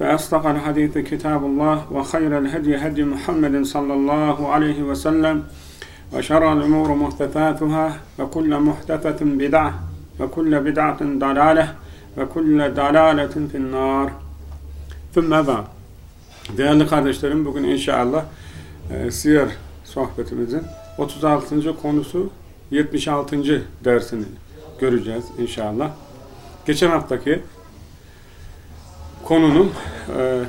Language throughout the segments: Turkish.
فأصدق الحديث كتاب الله وخير الهدي هدي محمد صلى الله عليه وسلم وشر الأمور محدثاتها وكل محدثة بدعة وكل بدعة ضلالة وكل ضلالة في النار ثم بعد Değerli kardeşlerim bugün inşallah e, siyer sohbetimizin 36. konusu 76. dersini göreceğiz inşallah. Geçen haftaki konunun e,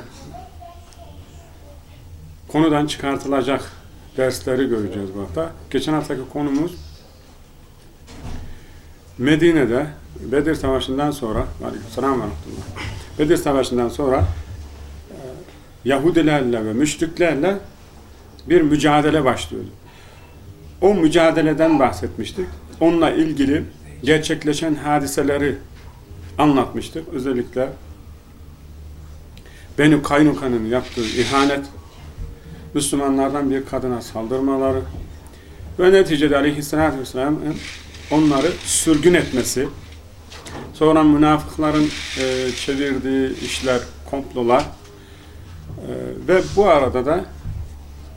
konudan çıkartılacak dersleri göreceğiz bu hafta. Geçen haftaki konumuz Medine'de Bedir Savaşı'ndan sonra Aleykümselam ve Rahmetullah. Bedir Savaşı'ndan sonra e, Yahudilerle ve müşriklerle bir mücadele başlıyordu. O mücadeleden bahsetmiştik. Onunla ilgili gerçekleşen hadiseleri anlatmıştık. Özellikle Beni Kaynuka'nın yaptığı ihanet, Müslümanlardan bir kadına saldırmaları ve neticede aleyhissalatü vesselam'ın onları sürgün etmesi, sonra münafıkların e, çevirdiği işler, komplolar e, ve bu arada da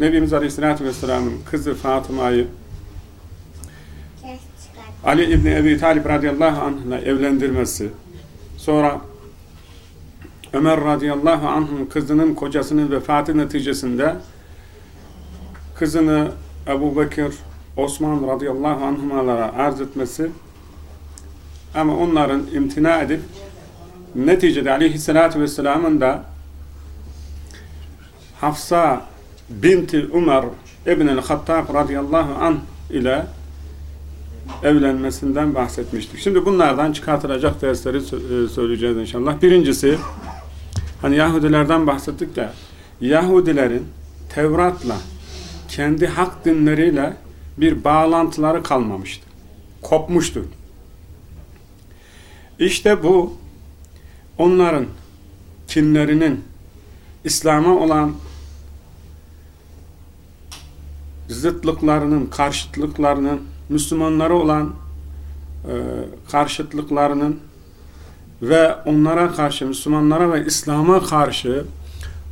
Nebimiz Aleyhisselatü Vesselam'ın kızı Fatıma'yı Ali İbni Ebi Talib radıyallahu anh'la evlendirmesi, sonra Ömer radıyallahu anh'ın kızının kocasının vefatı neticesinde kızını Ebu Bekir, Osman radıyallahu anhümalara arz etmesi ama onların imtina edip neticede aleyhissalatü vesselamın da Hafsa binti Umar İbn-i Hattab radıyallahu anh ile evlenmesinden bahsetmiştik. Şimdi bunlardan çıkartılacak dersleri söyleyeceğiz inşallah. Birincisi Hani Yahudilerden bahsettik de Yahudilerin Tevrat'la kendi hak dinleriyle bir bağlantıları kalmamıştı. Kopmuştu. İşte bu onların kinlerinin İslam'a olan zıtlıklarının, karşıtlıklarının, Müslümanlara olan e, karşıtlıklarının ve onlara karşı, Müslümanlara ve İslam'a karşı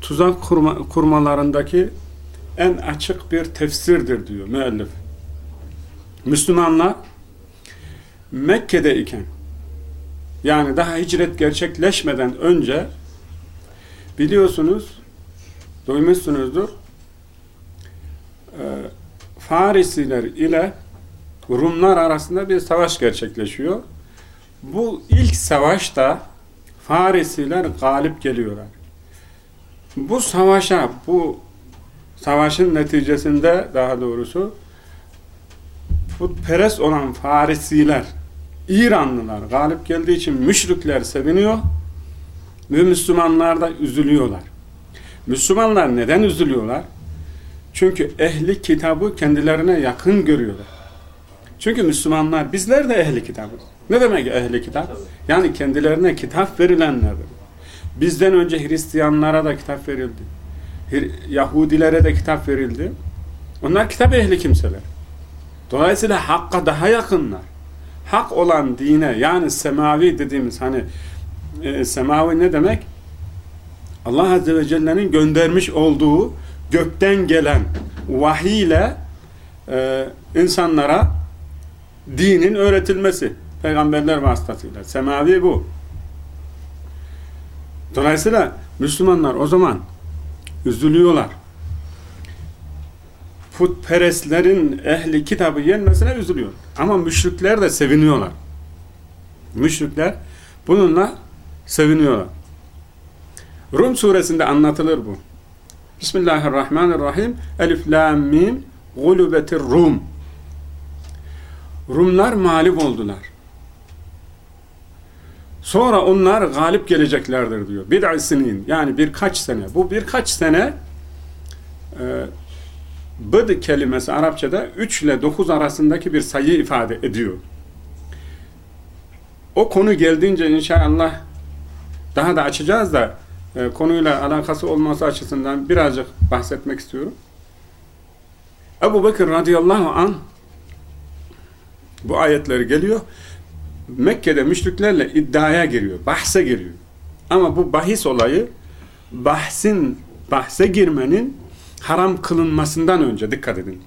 tuzak kurma, kurmalarındaki en açık bir tefsirdir diyor müellif. Müslümanlar Mekke'de iken yani daha hicret gerçekleşmeden önce biliyorsunuz duymuşsunuzdur e, Farisiler ile Rumlar arasında bir savaş gerçekleşiyor. Bu ilk savaşta Farisiler galip geliyorlar. Bu savaşa, bu savaşın neticesinde daha doğrusu putperest olan Farisiler, İranlılar galip geldiği için müşrikler seviniyor ve Müslümanlar da üzülüyorlar. Müslümanlar neden üzülüyorlar? Çünkü ehli kitabı kendilerine yakın görüyorlar. Çünkü Müslümanlar, bizler de ehli kitabız. Ne demek ehli kitap? Yani kendilerine kitap verilenlerdir. Bizden önce Hristiyanlara da kitap verildi. Yahudilere de kitap verildi. Onlar kitap ehli kimseler. Dolayısıyla hakka daha yakınlar. Hak olan dine yani semavi dediğimiz hani e, semavi ne demek? Allah Azze ve Celle'nin göndermiş olduğu gökten gelen vahiy ile e, insanlara dinin öğretilmesi. Peygamberler vasıtasıyla. Semavi bu. Dolayısıyla Müslümanlar o zaman üzülüyorlar. putperestlerin ehli kitabı yenmesine üzülüyor. Ama müşrikler de seviniyorlar. Müşrikler bununla seviniyorlar. Rum suresinde anlatılır bu. Bismillahirrahmanirrahim. Elif, lam, mim, gulubetir Rum. Rumlar mağlup oldular. Sonra onlar galip geleceklerdir diyor. Bid'i sinin yani birkaç sene. Bu birkaç sene e, bıd kelimesi Arapçada 3 ile 9 arasındaki bir sayı ifade ediyor. O konu geldiğince inşallah daha da açacağız da e, konuyla alakası olması açısından birazcık bahsetmek istiyorum. Ebu Bekir radıyallahu an bu ayetleri geliyor. Mekke'de müşriklerle iddiaya giriyor, bahse giriyor. Ama bu bahis olayı bahsin, bahse girmenin haram kılınmasından önce dikkat edin.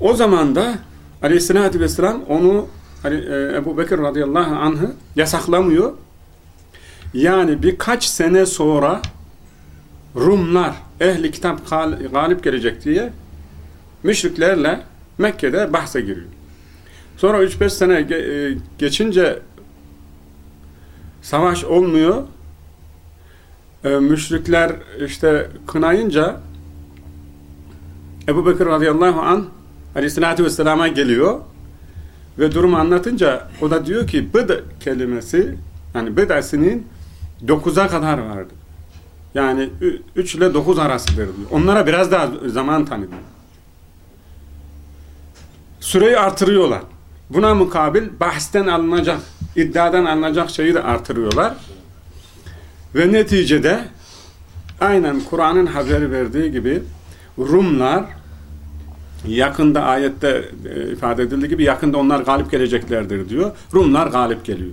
O zaman da aleyhissalatü vesselam onu hani, e, Ebu Bekir radıyallahu anh'ı yasaklamıyor. Yani birkaç sene sonra Rumlar ehli kitap galip gelecek diye müşriklerle Mekke'de bahse giriyor. Sonra 3-5 sene e, geçince savaş olmuyor. E, müşrikler işte kınayınca Ebu Bekir radıyallahu an aleyhissalatü vesselama geliyor ve durumu anlatınca o da diyor ki bıd kelimesi yani bıd'sinin 9'a kadar vardı. Yani 3 ile 9 arasıdır diyor. Onlara biraz daha zaman tanıdı. Süreyi artırıyorlar. Buna mukabil bahsten alınacak, iddiadan alınacak şeyi de artırıyorlar. Ve neticede aynen Kur'an'ın haberi verdiği gibi Rumlar yakında ayette e, ifade edildiği gibi yakında onlar galip geleceklerdir diyor. Rumlar galip geliyor.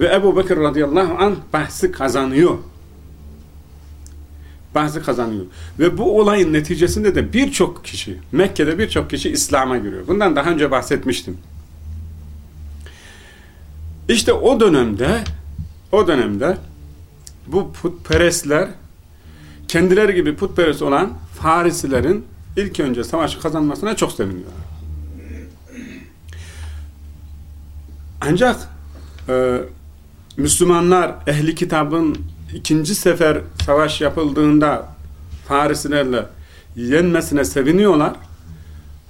Ve Ebu Bekir radıyallahu anh bahsi kazanıyor. Bahsi kazanıyor. Ve bu olayın neticesinde de birçok kişi, Mekke'de birçok kişi İslam'a giriyor. Bundan daha önce bahsetmiştim. İşte o dönemde o dönemde bu putperestler kendileri gibi putperest olan Farisilerin ilk önce savaşı kazanmasına çok seviniyorlar. Ancak e, Müslümanlar ehli kitabın ikinci sefer savaş yapıldığında Farisilerle yenmesine seviniyorlar.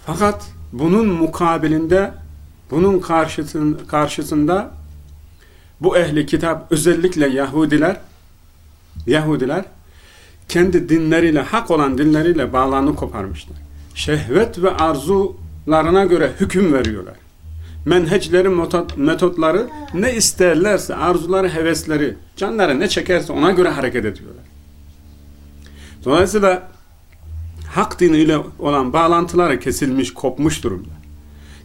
Fakat bunun mukabilinde bunun karşısında, karşısında bu ehli kitap özellikle Yahudiler Yahudiler kendi dinleriyle, hak olan dinleriyle bağlarını koparmışlar. Şehvet ve arzularına göre hüküm veriyorlar. Menheçleri, metotları ne isterlerse, arzuları, hevesleri, canları ne çekerse ona göre hareket ediyorlar. Dolayısıyla hak diniyle olan bağlantıları kesilmiş, kopmuş durumda.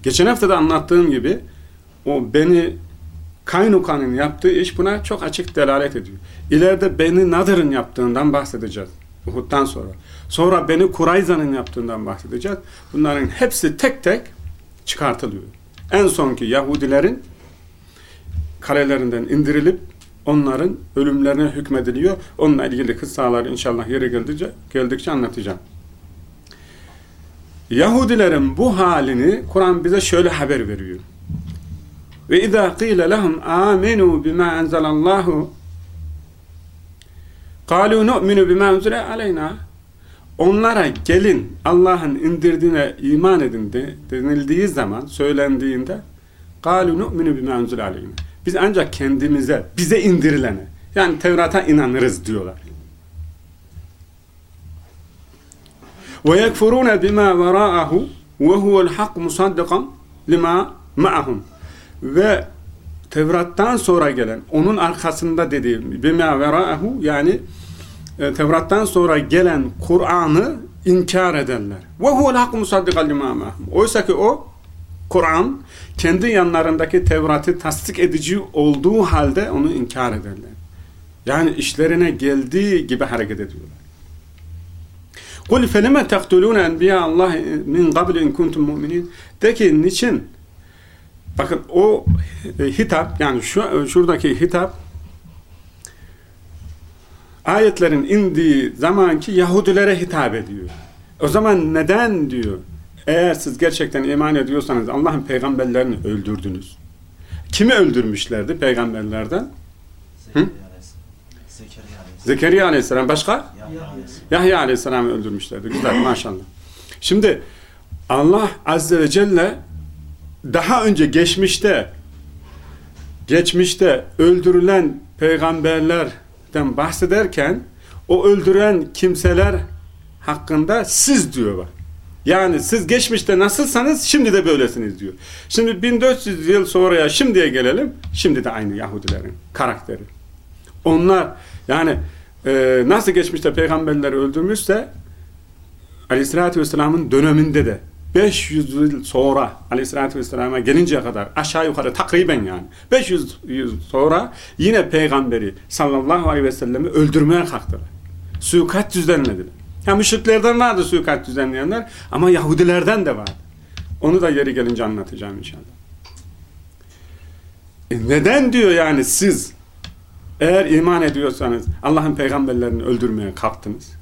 Geçen hafta da anlattığım gibi o beni Kaynuka'nın yaptığı iş buna çok açık delalet ediyor. İleride Beni Nadir'in yaptığından bahsedeceğiz. Uhud'dan sonra. Sonra Beni Kurayza'nın yaptığından bahsedeceğiz. Bunların hepsi tek tek çıkartılıyor. En sonki Yahudilerin kalelerinden indirilip onların ölümlerine hükmediliyor. Onunla ilgili kıssaları inşallah yeri geldikçe, geldikçe anlatacağım. Yahudilerin bu halini Kur'an bize şöyle haber veriyor. Ve izâ qîle lehum âminû bimâ enzelallâhu kâlû nu'minu bimâ enzile aleyna Onlara gelin Allah'ın indirdiğine iman edin de, denildiği zaman, söylendiğinde kâlû nu'minu bimâ enzile aleyna Biz ancak kendimize, bize indirilene yani Tevrat'a inanırız diyorlar. Ve yekfurûne bimâ verâ'ahu ve huvel hak musaddikan lima ma'ahum ve Tevrat'tan sonra gelen onun arkasında dediğim bima vera'ahu yani e, Tevrat'tan sonra gelen Kur'an'ı inkar edenler. Ve huvel hakku musaddiqal limama. Oysa ki o Kur'an kendi yanlarındaki Tevrat'ı tasdik edici olduğu halde onu inkar ederler. Yani işlerine geldiği gibi hareket ediyorlar. Kul felime tektulune enbiya Allah min qabl in kuntum mu'minin. De ki niçin Bakın o e, hitap yani şu şuradaki hitap ayetlerin indiği zamanki Yahudilere hitap ediyor. O zaman neden diyor? Eğer siz gerçekten iman ediyorsanız Allah'ın peygamberlerini öldürdünüz. Kimi öldürmüşlerdi peygamberlerden? Hı? Zekeriya Aleyhisselam. Başka? Yahya Aleyhisselam'ı öldürmüşlerdi. Güzel maşallah. Şimdi Allah Azze ve Celle daha önce geçmişte geçmişte öldürülen peygamberlerden bahsederken o öldüren kimseler hakkında siz diyor bak. Yani siz geçmişte nasılsanız şimdi de böylesiniz diyor. Şimdi 1400 yıl sonraya şimdiye gelelim. Şimdi de aynı Yahudilerin karakteri. Onlar yani e, nasıl geçmişte peygamberleri öldürmüşse Aleyhisselatü Vesselam'ın döneminde de 500 yıl sonra Aleyhisselatü Vesselam'a gelinceye kadar aşağı yukarı takriben yani 500 yıl sonra yine peygamberi sallallahu aleyhi ve sellemi öldürmeye kalktılar. Suikat düzenlediler. Ya müşriklerden vardı suikat düzenleyenler ama Yahudilerden de vardı. Onu da yeri gelince anlatacağım inşallah. E neden diyor yani siz eğer iman ediyorsanız Allah'ın peygamberlerini öldürmeye kalktınız.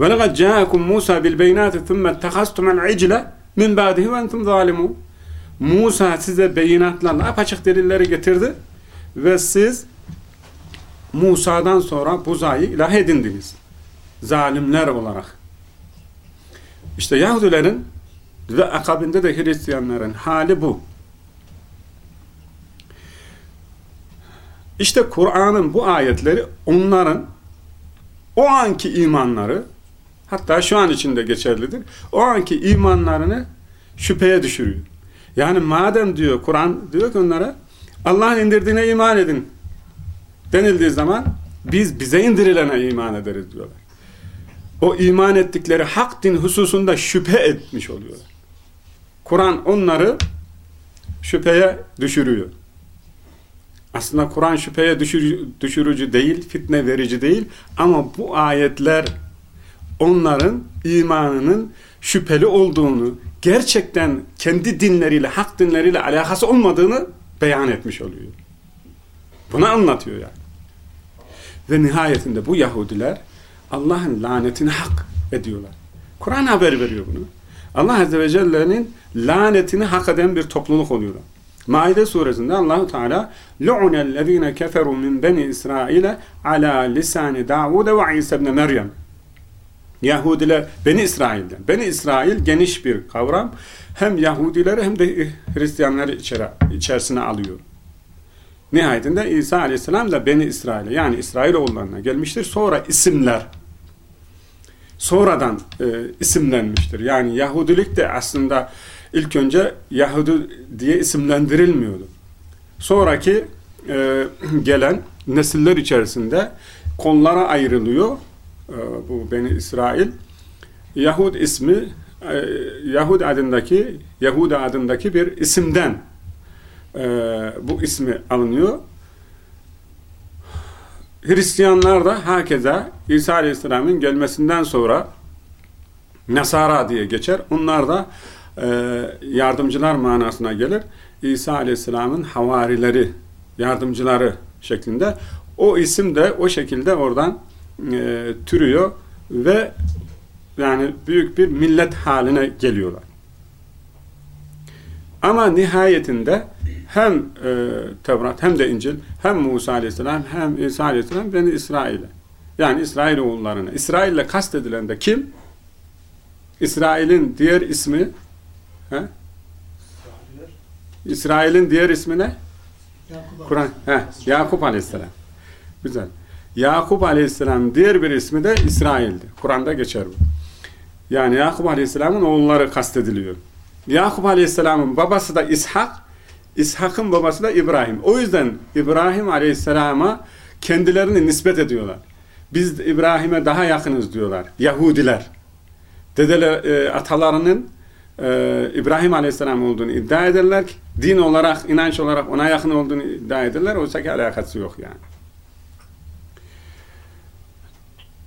Ve lekad ca'akum Musa bil beyinati thumme ittehastum el icle min ba'dihi ve entum. Musa size beyinatlarla apaçık delilleri getirdi ve siz Musa'dan sonra buzayı ilah edindiniz. Zalimler olarak. İşte Yahudilerin ve akabinde de Hristiyanların hali bu. İşte Kur'an'ın bu ayetleri onların o anki imanları hatta şu an içinde geçerlidir. O anki imanlarını şüpheye düşürüyor. Yani madem diyor Kur'an diyor ki onlara Allah'ın indirdiğine iman edin denildiği zaman biz bize indirilene iman ederiz diyorlar. O iman ettikleri hak din hususunda şüphe etmiş oluyorlar. Kur'an onları şüpheye düşürüyor. Aslında Kur'an şüpheye düşürücü değil, fitne verici değil ama bu ayetler onların imanının şüpheli olduğunu, gerçekten kendi dinleriyle, hak dinleriyle alakası olmadığını beyan etmiş oluyor. Bunu anlatıyor yani. Ve nihayetinde bu Yahudiler Allah'ın lanetini hak ediyorlar. Kur'an haber veriyor bunu. Allah Azze ve Celle'nin lanetini hak eden bir topluluk oluyorlar. Maide suresinde Allahu Teala lu'nellezine keferu min beni İsrail ala lisani Davud ve İsa ibn Meryem. Yahudiler Beni İsrail'den. Beni İsrail geniş bir kavram. Hem Yahudileri hem de Hristiyanları içeri, içerisine alıyor. Nihayetinde İsa Aleyhisselam da Beni İsrail'e yani İsrailoğullarına gelmiştir. Sonra isimler sonradan e, isimlenmiştir. Yani Yahudilik de aslında ilk önce Yahudi diye isimlendirilmiyordu. Sonraki e, gelen nesiller içerisinde konulara ayrılıyor. E, bu Beni İsrail. Yahud ismi e, Yahud adındaki Yahuda adındaki bir isimden e, bu ismi alınıyor. Hristiyanlar da hakeza İsa Aleyhisselam'ın gelmesinden sonra Nasara diye geçer. Onlar da yardımcılar manasına gelir. İsa Aleyhisselam'ın havarileri, yardımcıları şeklinde. O isim de o şekilde oradan e, türüyor ve yani büyük bir millet haline geliyorlar. Ama nihayetinde hem e, Tevrat hem de İncil hem Musa Aleyhisselam hem İsa Aleyhisselam Beni İsrail'e yani İsrail oğullarına. İsrail'le kastedilen de kim? İsrail'in diğer ismi he? İsrail'in diğer ismi ne? Kur'an. He, Yakup Aleyhisselam. Güzel. Yakup Aleyhisselam diğer bir ismi de İsrail'di. Kur'an'da geçer bu. Yani Yakup Aleyhisselam'ın oğulları kastediliyor. Yakup Aleyhisselam'ın babası da İshak, İshak'ın babası da İbrahim. O yüzden İbrahim Aleyhisselam'a kendilerini nispet ediyorlar. Biz İbrahim'e daha yakınız diyorlar. Yahudiler. Dedeler, e, atalarının e, İbrahim Aleyhisselam olduğunu iddia ederler din olarak, inanç olarak ona yakın olduğunu iddia ederler. Oysa ki alakası yok yani.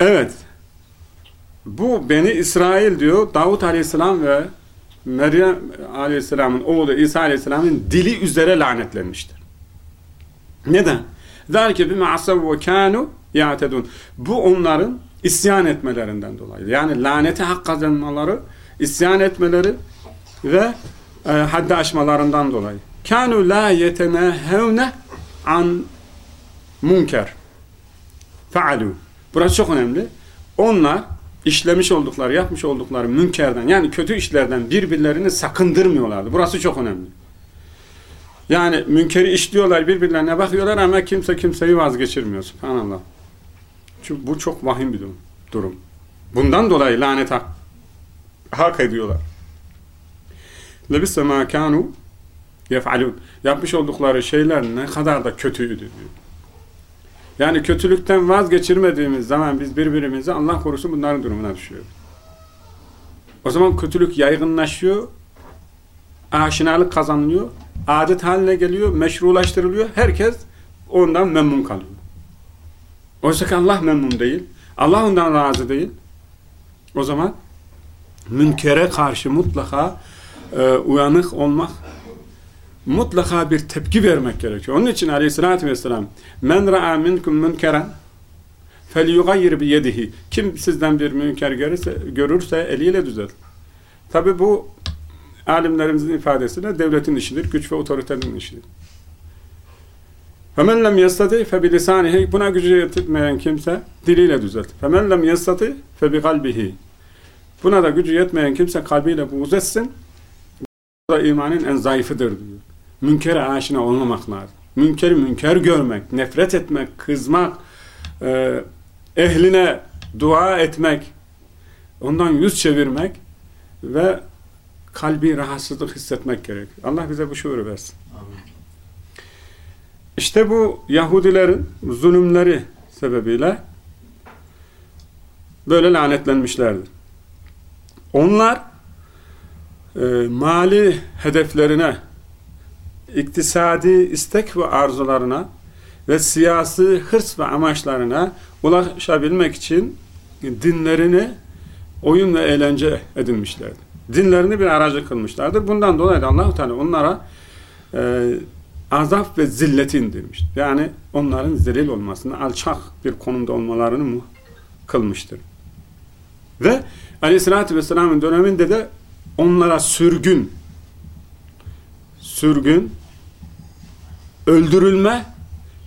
Evet. Bu Beni İsrail diyor, Davut Aleyhisselam ve Meryem Aleyhisselam'ın oğlu İsa Aleyhisselam'ın dili üzere lanetlenmiştir. Neden? ذَلْكَ بِمَا عَصَوْا وَكَانُوا يَعْتَدُونَ Bu onların isyan etmelerinden dolayı. Yani lanete hak kazanmaları, isyan etmeleri ve e, haddi aşmalarından dolayı. Kanu la yetenehevne an munker. Faalu. Burası çok önemli. Onlar işlemiş oldukları, yapmış oldukları münkerden yani kötü işlerden birbirlerini sakındırmıyorlardı. Burası çok önemli. Yani münkeri işliyorlar, birbirlerine bakıyorlar ama kimse kimseyi vazgeçirmiyor. Subhanallah. Çünkü bu çok vahim bir durum. Bundan dolayı lanet hak, hak ediyorlar. Lebisse mâ kânû yef'alûn. Yapmış oldukları şeyler ne kadar da kötüydü diyor. Yani kötülükten vazgeçirmediğimiz zaman biz birbirimize Allah korusun bunların durumuna düşüyoruz. O zaman kötülük yaygınlaşıyor, aşinalık kazanılıyor, adet haline geliyor, meşrulaştırılıyor. Herkes ondan memnun kalıyor. Oysa ki Allah memnun değil. Allah ondan razı değil. O zaman münkere karşı mutlaka e, uyanık olmak mutlaka bir tepki vermek gerekiyor. Onun için aleyhissalatü vesselam men ra'a minkum münkeren felyugayir bi yedihi kim sizden bir münker görürse, görürse eliyle düzelt. Tabi bu alimlerimizin ifadesiyle devletin işidir, güç ve otoritenin işidir. فَمَنْ لَمْ يَسْتَطِي فَبِلِسَانِهِ Buna gücü yetmeyen kimse diliyle düzelt. فَمَنْ لَمْ يَسْتَطِي فَبِقَلْبِهِ Buna da gücü yetmeyen kimse kalbiyle buğz etsin. Bu da imanın en zayıfıdır diyor. Münkere aşina olmamak lazım. Münkeri münker görmek, nefret etmek, kızmak, e, ehline dua etmek, ondan yüz çevirmek ve kalbi rahatsızlık hissetmek gerek. Allah bize bu şuuru versin. Amin. İşte bu Yahudilerin zulümleri sebebiyle böyle lanetlenmişlerdir. Onlar e, mali hedeflerine, iktisadi istek ve arzularına ve siyasi hırs ve amaçlarına ulaşabilmek için dinlerini oyun ve eğlence edinmişlerdi. Dinlerini bir aracı kılmışlardır. Bundan dolayı da Allah-u Teala onlara e, azap ve zilleti indirmiş. Yani onların zelil olmasını, alçak bir konumda olmalarını mı kılmıştır. Ve Aleyhisselatü Vesselam'ın döneminde de onlara sürgün, sürgün, öldürülme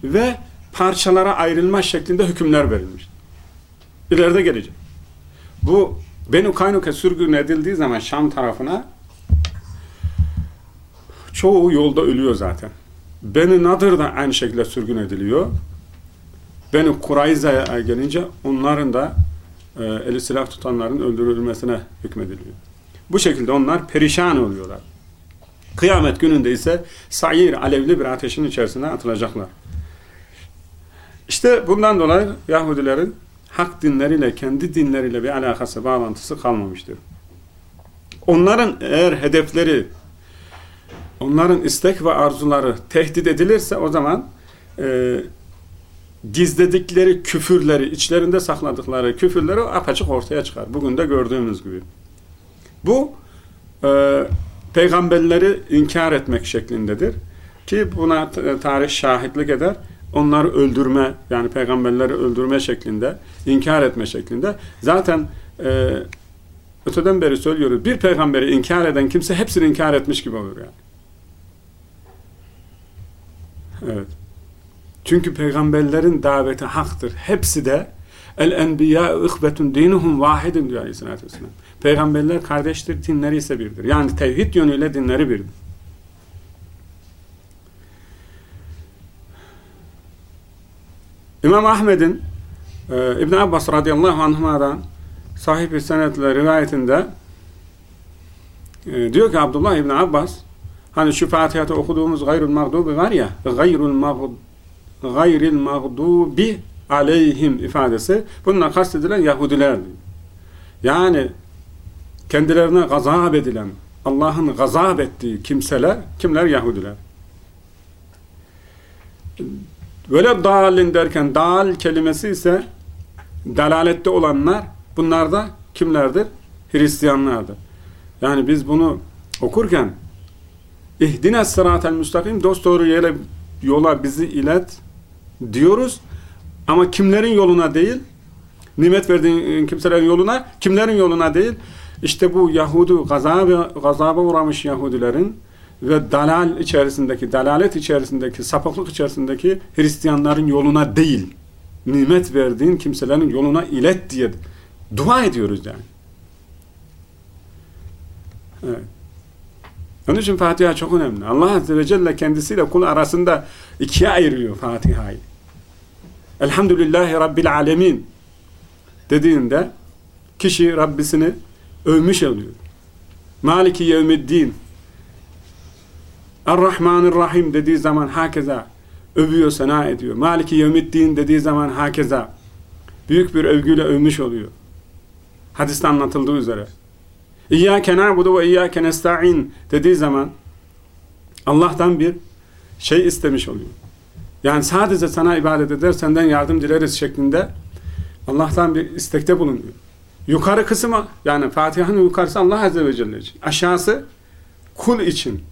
ve parçalara ayrılma şeklinde hükümler verilmiş. İleride gelecek. Bu Benu Kaynuka sürgün edildiği zaman Şam tarafına çoğu yolda ölüyor zaten. Beni Nadir da aynı şekilde sürgün ediliyor. Beni Kurayza'ya gelince onların da e, eli silah tutanların öldürülmesine hükmediliyor. Bu şekilde onlar perişan oluyorlar. Kıyamet gününde ise sayir alevli bir ateşin içerisine atılacaklar. İşte bundan dolayı Yahudilerin hak dinleriyle, kendi dinleriyle bir alakası, bağlantısı kalmamıştır. Onların eğer hedefleri, onların istek ve arzuları tehdit edilirse o zaman e, gizledikleri küfürleri, içlerinde sakladıkları küfürleri apaçık ortaya çıkar. Bugün de gördüğümüz gibi. Bu e, peygamberleri inkar etmek şeklindedir. Ki buna tarih şahitlik eder. Onları öldürme, yani peygamberleri öldürme şeklinde, inkar etme şeklinde. Zaten e, öteden beri söylüyoruz, bir peygamberi inkar eden kimse hepsini inkar etmiş gibi olur yani. Evet. Çünkü peygamberlerin daveti haktır. Hepsi de el enbiya ihbetun dinuhum vahidin diyor Aleyhisselatü Vesselam. Peygamberler kardeştir, dinleri ise birdir. Yani tevhid yönüyle dinleri birdir. İmam Ahmed'in e, İbn Abbas radıyallahu anhuma'dan sahip bir senetle rivayetinde e, diyor ki Abdullah İbn Abbas hani şu Fatiha'da okuduğumuz gayrul mağdubi var ya gayrul mağdubi gayril mağdubi aleyhim ifadesi bununla kastedilen Yahudiler yani kendilerine gazap edilen Allah'ın gazap ettiği kimseler kimler? Yahudiler. Böyle dalin derken dal kelimesi ise dalalette olanlar bunlar da kimlerdir? Hristiyanlardır. Yani biz bunu okurken ihdine sıratel müstakim dost doğru yere yola bizi ilet diyoruz ama kimlerin yoluna değil Nimet verdiğin kimselerin yoluna, kimlerin yoluna değil? İşte bu Yahudu gazaba, gazaba uğramış Yahudilerin ve dalal içerisindeki, dalalet içerisindeki, sapıklık içerisindeki Hristiyanların yoluna değil, nimet verdiğin kimselerin yoluna ilet diye dua ediyoruz yani. Evet. Onun için Fatiha çok önemli. Allah Azze ve Celle kendisiyle kul arasında ikiye ayırıyor Fatiha'yı. Elhamdülillahi Rabbil Alemin dediğinde kişi Rabbisini övmüş oluyor. Maliki yevmiddin Er-Rahmanir-Rahim dediği zaman hakeza övüyor, sena ediyor. Maliki yevmiddin dediği zaman hakeza büyük bir övgüyle övmüş oluyor. Hadiste anlatıldığı üzere. İyyâke na'budu ve iyyâke nesta'in dediği zaman Allah'tan bir şey istemiş oluyor. Yani sadece sana ibadet eder, senden yardım dileriz şeklinde Allah'tan bir istekte bulunuyor. Yukarı kısmı yani Fatiha'nın yukarısı Allah Azze ve Celle için. Aşağısı kul için.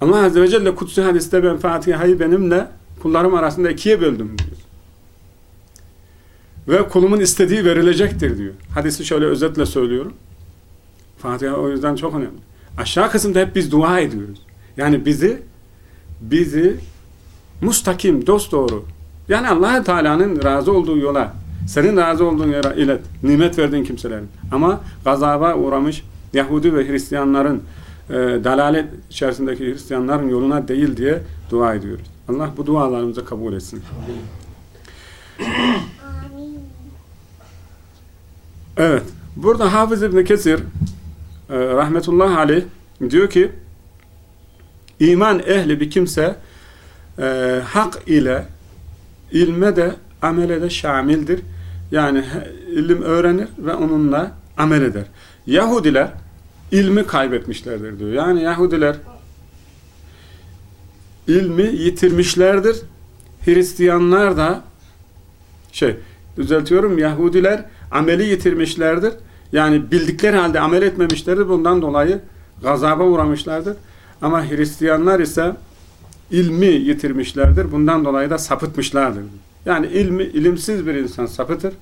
Allah Azze ve Celle kutsu hadiste ben Fatiha'yı benimle kullarım arasında ikiye böldüm diyor. Ve kulumun istediği verilecektir diyor. Hadisi şöyle özetle söylüyorum. Fatiha o yüzden çok önemli. Aşağı kısımda hep biz dua ediyoruz. Yani bizi bizi mustakim, dosdoğru yani allah Teala'nın razı olduğu yola senin razı olduğun yere ilet. Nimet verdiğin kimselerin. Ama gazaba uğramış Yahudi ve Hristiyanların e, dalalet içerisindeki Hristiyanların yoluna değil diye dua ediyoruz. Allah bu dualarımızı kabul etsin. Evet. Burada Hafız İbni Kesir e, rahmetullahi aleyh diyor ki iman ehli bir kimse e, hak ile ilme de amele de şamildir. Yani ilim öğrenir ve onunla amel eder. Yahudiler ilmi kaybetmişlerdir diyor. Yani Yahudiler ilmi yitirmişlerdir. Hristiyanlar da şey düzeltiyorum Yahudiler ameli yitirmişlerdir. Yani bildikleri halde amel etmemişlerdir. Bundan dolayı gazaba uğramışlardır. Ama Hristiyanlar ise ilmi yitirmişlerdir. Bundan dolayı da sapıtmışlardır. Yani ilmi, ilimsiz bir insan sapıtır.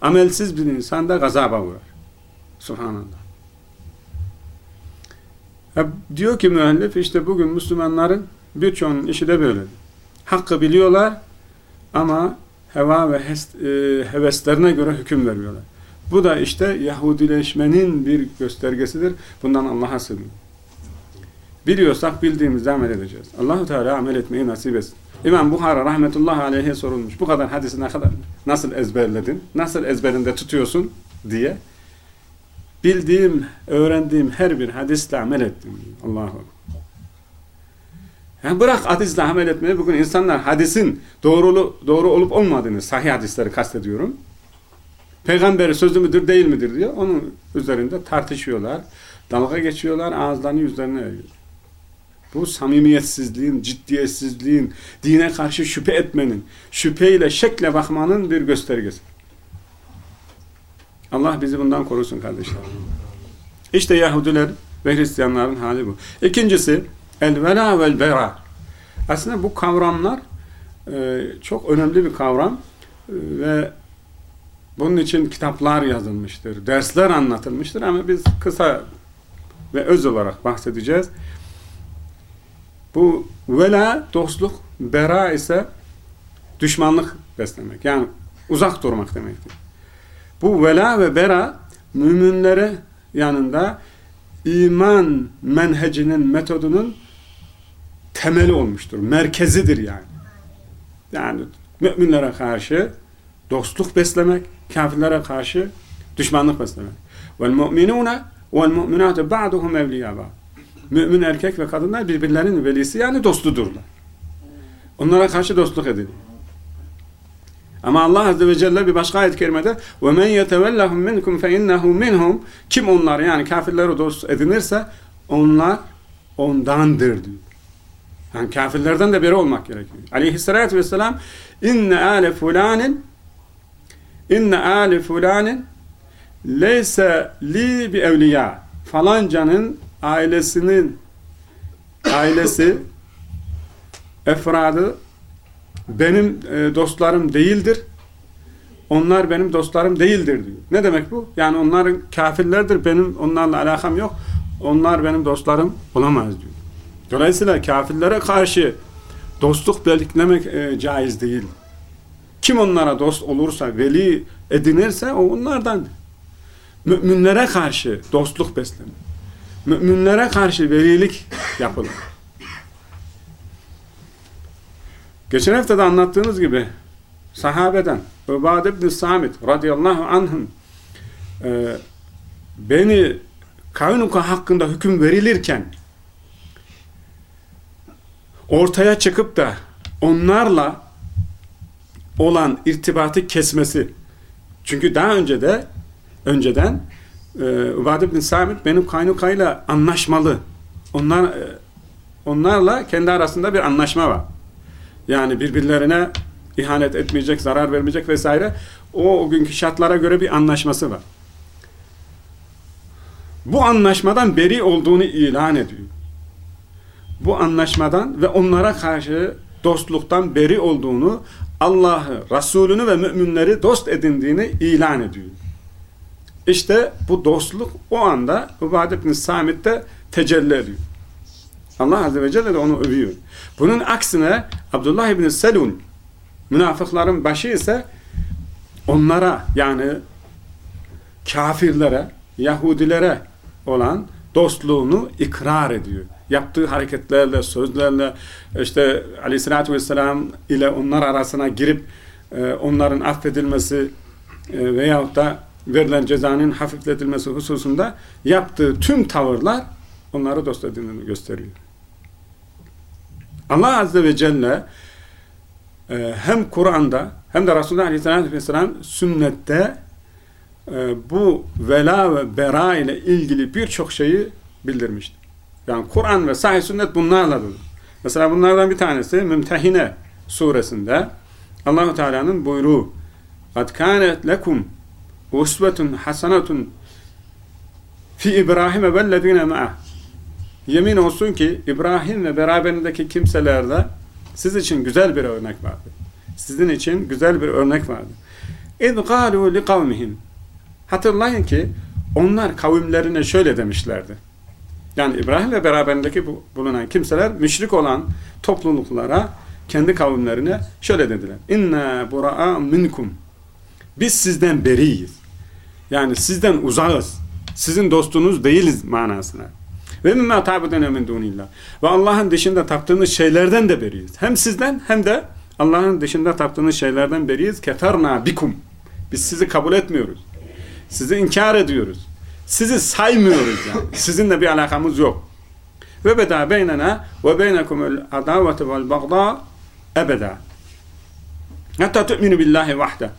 Amelsiz bir insan da gazaba uğrar. Subhanallah. Ya diyor ki müellif işte bugün Müslümanların birçoğunun işi de böyle. Hakkı biliyorlar ama heva ve e, heveslerine göre hüküm veriyorlar. Bu da işte Yahudileşmenin bir göstergesidir. Bundan Allah'a sığınıyor. Biliyorsak bildiğimizde amel edeceğiz. Allahu Teala amel etmeyi nasip etsin. İmam Buhara rahmetullahi aleyhe sorulmuş. Bu kadar hadisi ne kadar nasıl ezberledin? Nasıl ezberinde tutuyorsun diye. Bildiğim, öğrendiğim her bir hadisle amel ettim. Allahu yani bırak hadisle amel etmeyi. Bugün insanlar hadisin doğrulu, doğru olup olmadığını, sahih hadisleri kastediyorum. Peygamberi sözü müdür değil midir diyor. Onun üzerinde tartışıyorlar. Dalga geçiyorlar. Ağızlarını yüzlerine eğiyor. Bu samimiyetsizliğin, ciddiyetsizliğin, dine karşı şüphe etmenin, şüpheyle, şekle bakmanın bir göstergesi. Allah bizi bundan korusun kardeşler. İşte Yahudiler ve Hristiyanların hali bu. İkincisi, el-vela vel-bera. Aslında bu kavramlar e, çok önemli bir kavram e, ve bunun için kitaplar yazılmıştır, dersler anlatılmıştır ama biz kısa ve öz olarak bahsedeceğiz. Bu vela dostluk, bera ise düşmanlık beslemek. Yani uzak durmak demektir. Bu vela ve bera müminlere yanında iman menhecinin, metodunun temeli olmuştur. Merkezidir yani. Yani müminlere karşı dostluk beslemek, kafirlere karşı düşmanlık beslemek. Vel mu'minune vel mu'minatu ba'duhum evliya Mümin erkek ve kadınlar birbirlerinin velisi yani dostudurlar. Onlara karşı dostluk edin. Ama Allah Azze ve Celle bir başka ayet-i kerimede وَمَنْ يَتَوَلَّهُمْ مِنْكُمْ فَاِنَّهُ مِنْهُمْ Kim onlar yani kafirleri dost edinirse onlar ondandır diyor. Yani kafirlerden de biri olmak gerekiyor. Aleyhissalatü vesselam inne ale fulanin inne ale fulanin leyse li bi evliya falancanın ailesinin ailesi efradı benim e, dostlarım değildir. onlar benim dostlarım değildir diyor. Ne demek bu? Yani onların kafirlerdir. Benim onlarla alakam yok. Onlar benim dostlarım olamaz diyor. Dolayısıyla kafirlere karşı dostluk belirlemek e, caiz değil. Kim onlara dost olursa, veli edinirse o onlardan. Müminlere karşı dostluk beslenir. Müminlere karşı velilik yapılır. Geçen hafta da anlattığımız gibi sahabeden Ubad ibn Samit radıyallahu anh'ın e, beni Kavnuka hakkında hüküm verilirken ortaya çıkıp da onlarla olan irtibatı kesmesi. Çünkü daha önce de önceden e, Ubad ibn Samit benim kaynukayla anlaşmalı. Onlar e, onlarla kendi arasında bir anlaşma var. Yani birbirlerine ihanet etmeyecek, zarar vermeyecek vesaire. O, o günkü şartlara göre bir anlaşması var. Bu anlaşmadan beri olduğunu ilan ediyor. Bu anlaşmadan ve onlara karşı dostluktan beri olduğunu, Allah'ı, Resulünü ve müminleri dost edindiğini ilan ediyor. İşte bu dostluk o anda Ubad ibn Samit'te tecelli ediyor. Allah Azze ve Celle de onu övüyor. Bunun aksine Abdullah ibn Selun münafıkların başı ise onlara yani kafirlere, Yahudilere olan dostluğunu ikrar ediyor. Yaptığı hareketlerle, sözlerle işte aleyhissalatü vesselam ile onlar arasına girip e, onların affedilmesi e, veyahut da verilen cezanın hafifletilmesi hususunda yaptığı tüm tavırlar onları dost edindiğini gösteriyor. Allah Azze ve Celle e, hem Kur'an'da hem de Resulullah Aleyhisselatü Vesselam sünnette e, bu vela ve bera ile ilgili birçok şeyi bildirmiştir. Yani Kur'an ve sahih sünnet bunlarladır. Mesela bunlardan bir tanesi Mümtehine suresinde Allahu Teala'nın buyruğu "Kad kânet lekum اُسْوَةٌ حَسَنَةٌ fi İbrahim ve vellezine ma'ah Yemin olsun ki İbrahim ve beraberindeki kimselerde siz için güzel bir örnek vardı. Sizin için güzel bir örnek vardı. اِذْ قَالُوا لِقَوْمِهِمْ Hatırlayın ki onlar kavimlerine şöyle demişlerdi. Yani İbrahim ve beraberindeki bulunan kimseler müşrik olan topluluklara kendi kavimlerine şöyle dediler. İnna bura'a minkum. Biz sizden beriyiz. Yani sizden uzağız. Sizin dostunuz değiliz manasına. Ve mimma ta'budene min dunillah. Ve Allah'ın dışında taptığınız şeylerden de beriyiz. Hem sizden hem de Allah'ın dışında taptığınız şeylerden beriyiz. Keferna bikum. Biz sizi kabul etmiyoruz. Sizi inkar ediyoruz. Sizi saymıyoruz yani. Sizinle bir alakamız yok. Ve beda beynena ve beynekumul adavete vel bagda ebeda. Hatta tu'minu billahi vahde.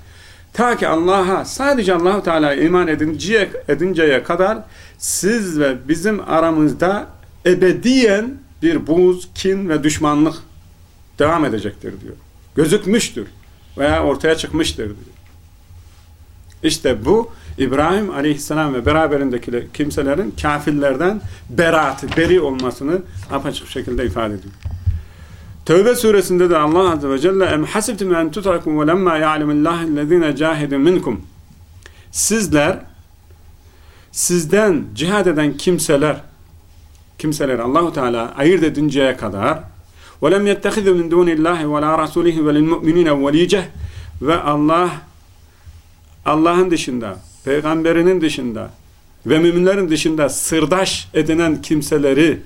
Ta ki Allah'a sadece Allahu Teala'ya iman edinceye, edinceye kadar siz ve bizim aramızda ebediyen bir buz, kin ve düşmanlık devam edecektir diyor. Gözükmüştür veya ortaya çıkmıştır diyor. İşte bu İbrahim aleyhisselam ve beraberindeki kimselerin kafirlerden beraatı, beri olmasını apaçık şekilde ifade ediyor. Tevbe suresinde de Allah azze ve celle em hasibtum en tutrakum ve lemma ya'lemullahu ellezine cahidun minkum. Sizler sizden cihad eden kimseler kimseler Allahu Teala ayırt edinceye kadar min dunillahi ve la rasulihi ve lil mu'minina velice ve Allah Allah'ın dışında peygamberinin dışında ve müminlerin dışında sırdaş edinen kimseleri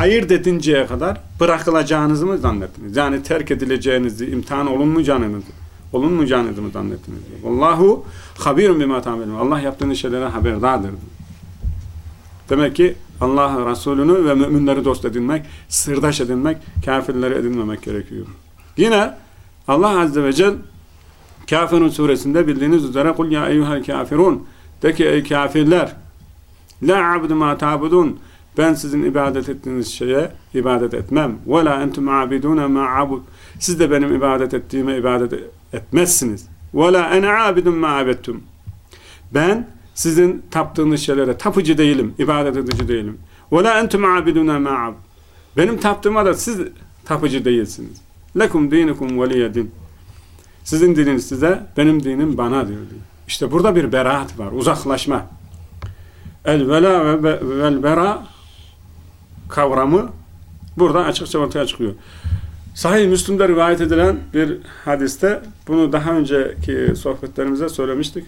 ayırt edinceye kadar bırakılacağınızı mı zannettiniz? Yani terk edileceğinizi, imtihan olunmayacağınızı, olunmayacağınızı mı zannettiniz? Allahu habirun bima tamelun. Allah yaptığınız şeylere haberdardır. Demek ki Allah Resulünü ve müminleri dost edinmek, sırdaş edinmek, kafirleri edinmemek gerekiyor. Yine Allah Azze ve Celle Kafirun suresinde bildiğiniz üzere kul ya eyyuhel kafirun de ki ey kafirler la abdu ma tabudun ben sizin ibadet ettiğiniz şeye ibadet etmem. Ve la entum abiduna ma abud. Siz de benim ibadet ettiğime ibadet etmezsiniz. Ve la ene abidun ma abettum. Ben sizin taptığınız şeylere tapıcı değilim, ibadet edici değilim. Ve la entum abiduna ma abud. Benim taptığıma da siz tapıcı değilsiniz. Lekum dinukum veliyedin. Sizin dininiz size, benim dinim bana diyor. diyor. İşte burada bir beraat var, uzaklaşma. El vela ve vel bera kavramı burada açıkça ortaya çıkıyor. Sahih Müslüm'de rivayet edilen bir hadiste bunu daha önceki sohbetlerimize söylemiştik.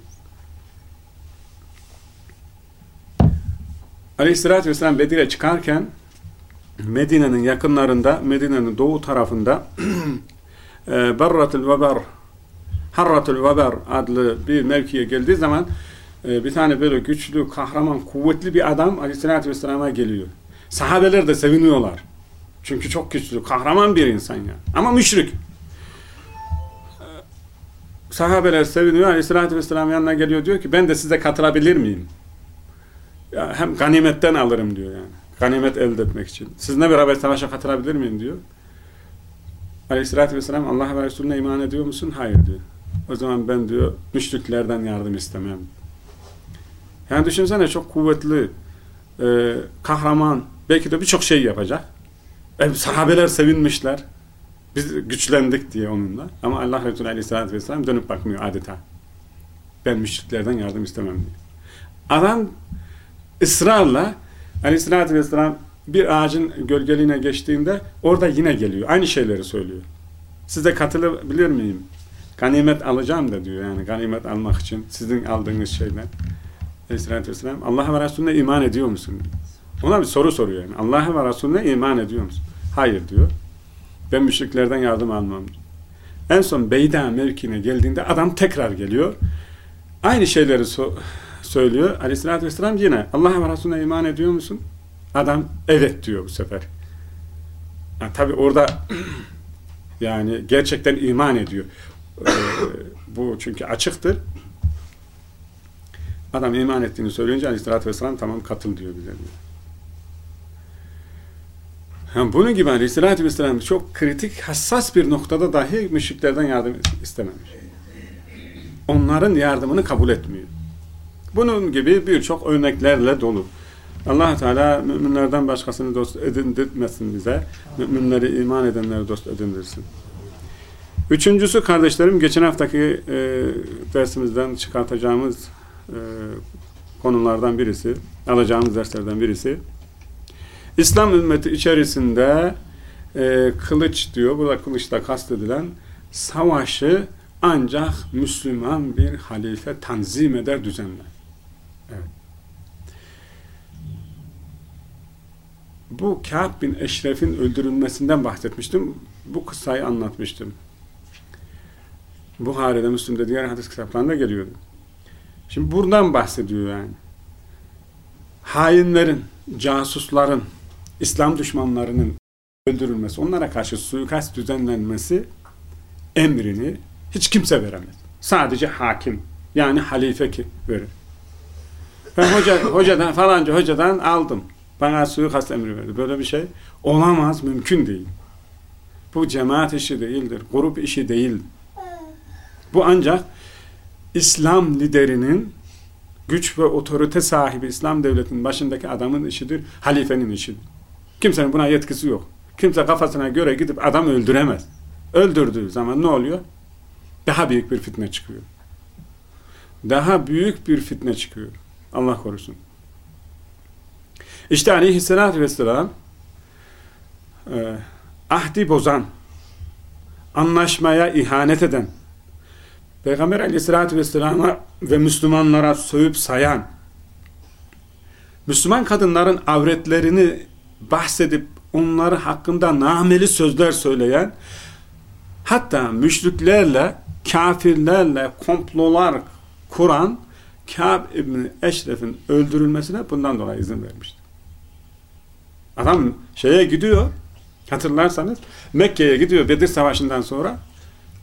Aleyhisselatü Vesselam Bedir'e çıkarken Medine'nin yakınlarında, Medine'nin doğu tarafında e, Barratul Veber Harratul Veber adlı bir mevkiye geldiği zaman e, bir tane böyle güçlü, kahraman, kuvvetli bir adam Aleyhisselatü Vesselam'a geliyor. Sahabeler de seviniyorlar. Çünkü çok güçlü, kahraman bir insan ya. Ama müşrik. E, sahabeler seviniyor. Aleyhisselatü Vesselam yanına geliyor diyor ki ben de size katılabilir miyim? Ya hem ganimetten alırım diyor yani. Ganimet elde etmek için. Sizinle beraber savaşa katılabilir miyim diyor. Aleyhissalatü vesselam Allah ve Resulüne iman ediyor musun? Hayır diyor. O zaman ben diyor müşriklerden yardım istemem. Yani düşünsene çok kuvvetli, e, kahraman, belki de birçok şey yapacak. E, sahabeler sevinmişler. Biz güçlendik diye onunla. Ama Allah Resulü Aleyhisselatü Vesselam dönüp bakmıyor adeta. Ben müşriklerden yardım istemem diyor. Adam ısrarla Aleyhisselatü Vesselam bir ağacın gölgeliğine geçtiğinde orada yine geliyor. Aynı şeyleri söylüyor. Size katılabilir miyim? Ganimet alacağım da diyor yani ganimet almak için sizin aldığınız şeyler. Aleyhisselatü Vesselam Allah ve Resulüne iman ediyor musun? Ona bir soru soruyor yani. Allah ve Resulüne iman ediyor musun? Hayır diyor. Ben müşriklerden yardım almam. En son Beyda mevkine geldiğinde adam tekrar geliyor. Aynı şeyleri so söylüyor. Aleyhisselatü Vesselam yine Allah ve Resulüne iman ediyor musun? Adam evet diyor bu sefer. Yani tabi orada yani gerçekten iman ediyor. Ee, bu çünkü açıktır. Adam iman ettiğini söyleyince Aleyhisselatü Vesselam tamam katıl diyor bize. Diyor. Yani bunun gibi Aleyhisselatü Vesselam çok kritik, hassas bir noktada dahi müşriklerden yardım istememiş. Onların yardımını kabul etmiyor. Bunun gibi birçok örneklerle dolu. allah Teala müminlerden başkasını dost edindirmesin bize. Müminleri iman edenleri dost edindirsin. Üçüncüsü kardeşlerim geçen haftaki e, dersimizden çıkartacağımız e, konulardan birisi, alacağımız derslerden birisi. İslam ümmeti içerisinde e, kılıç diyor, burada kılıçla kastedilen savaşı ancak Müslüman bir halife tanzim eder, düzenler. Bu Kâb bin Eşref'in öldürülmesinden bahsetmiştim. Bu kıssayı anlatmıştım. Buhari'de, Müslim'de, diğer hadis kitaplarında geliyordu. Şimdi buradan bahsediyor yani. Hainlerin, casusların, İslam düşmanlarının öldürülmesi, onlara karşı suikast düzenlenmesi emrini hiç kimse veremez. Sadece hakim, yani halife ki verir. Ben hoca, hocadan, falanca hocadan aldım. Bana suikast emri verdi. Böyle bir şey olamaz, mümkün değil. Bu cemaat işi değildir, grup işi değil. Bu ancak İslam liderinin güç ve otorite sahibi İslam devletinin başındaki adamın işidir, halifenin işidir. Kimsenin buna yetkisi yok. Kimse kafasına göre gidip adam öldüremez. Öldürdüğü zaman ne oluyor? Daha büyük bir fitne çıkıyor. Daha büyük bir fitne çıkıyor. Allah korusun. İşte aleyhissalatü vesselam e, ahdi bozan, anlaşmaya ihanet eden, Peygamber aleyhissalatü vesselama ve Müslümanlara sövüp sayan, Müslüman kadınların avretlerini bahsedip onları hakkında nameli sözler söyleyen, hatta müşriklerle, kafirlerle komplolar kuran Kâb İbni Eşref'in öldürülmesine bundan dolayı izin vermişti. Adam şeye gidiyor, hatırlarsanız Mekke'ye gidiyor Bedir Savaşı'ndan sonra